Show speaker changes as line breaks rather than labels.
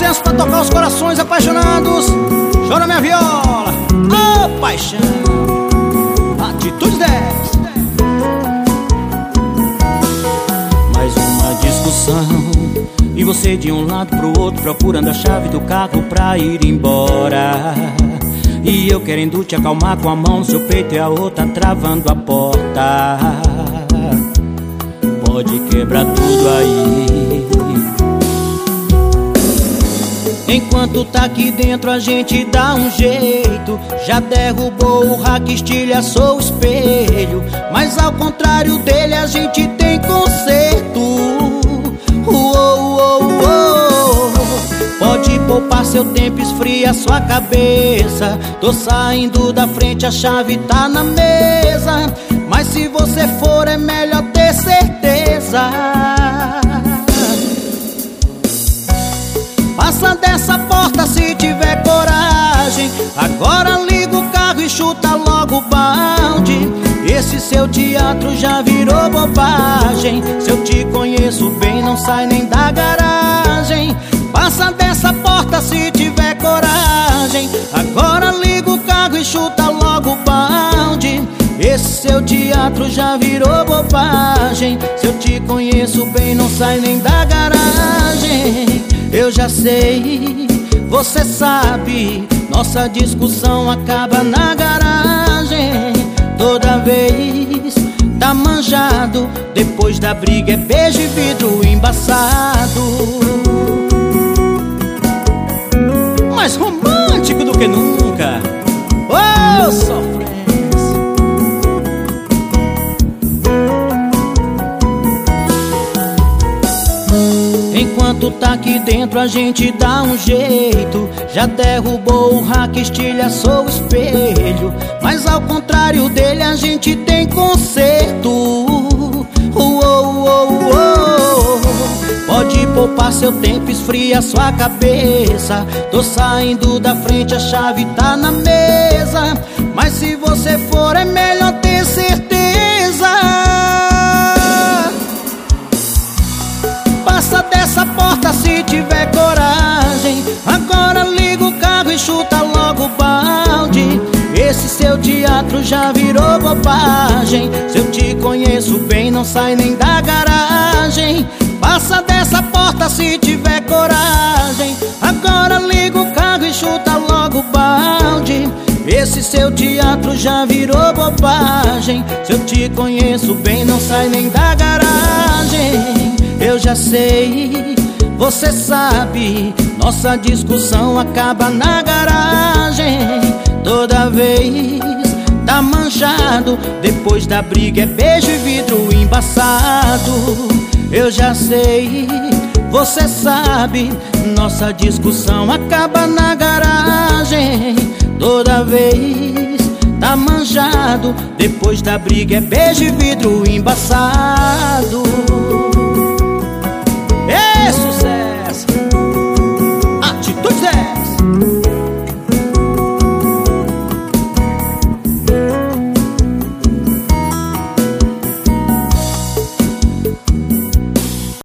sucesso pra tocar os corações apaixonados. Chora minha viola, oh, paixão. Atitude 10. Mais uma discussão. E você de um lado pro outro procurando a chave do carro pra ir embora. E eu querendo te acalmar com a mão no seu peito e a outra travando a porta. Pode quebrar tudo aí. Enquanto tá aqui dentro a gente dá um jeito. Já derrubou o hack, estilhaçou o espelho. Mas ao contrário dele a gente tem conserto. Pode poupar seu tempo, esfria sua cabeça. Tô saindo da frente, a chave tá na mesa. Mas se você for é melhor ter certeza Passa dessa porta se tiver coragem. Agora liga o carro e chuta logo o balde. Esse seu teatro já virou bobagem. Se eu te conheço bem não sai nem da garagem. Passa dessa porta se tiver coragem. Agora liga o carro e chuta logo o balde. Esse seu teatro já virou bobagem. Se eu te conheço bem não sai nem da garagem Eu já sei, você sabe Nossa discussão acaba na garagem Toda vez tá manjado Depois da briga é beijo e vidro embaçado mais romântico do que nunca. Oh, sofrência. Enquanto tá aqui dentro a gente dá um jeito. Já derrubou o hack, estilhaçou o espelho. Mas ao contrário dele a gente tem conserto. Pode poupar seu tempo, esfria sua cabeça. Tô saindo da frente, a chave tá na mesa. Mas se você for é melhor ter certeza Dessa porta se tiver coragem. Agora liga o carro e chuta logo o balde. Esse seu teatro já virou bobagem. Se eu te conheço bem não sai nem da garagem. Passa dessa porta se tiver coragem. Agora liga o carro e chuta logo o balde. Esse seu teatro já virou bobagem. Se eu te conheço bem não sai nem da garagem Eu já sei, você sabe Nossa discussão acaba na garagem. Toda vez tá manchado Depois da briga é beijo e vidro embaçado. Eu já sei, você sabe Nossa discussão acaba na garagem. Toda vez tá manjado Depois da briga é beijo e vidro embaçado